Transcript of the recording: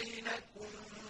بينكم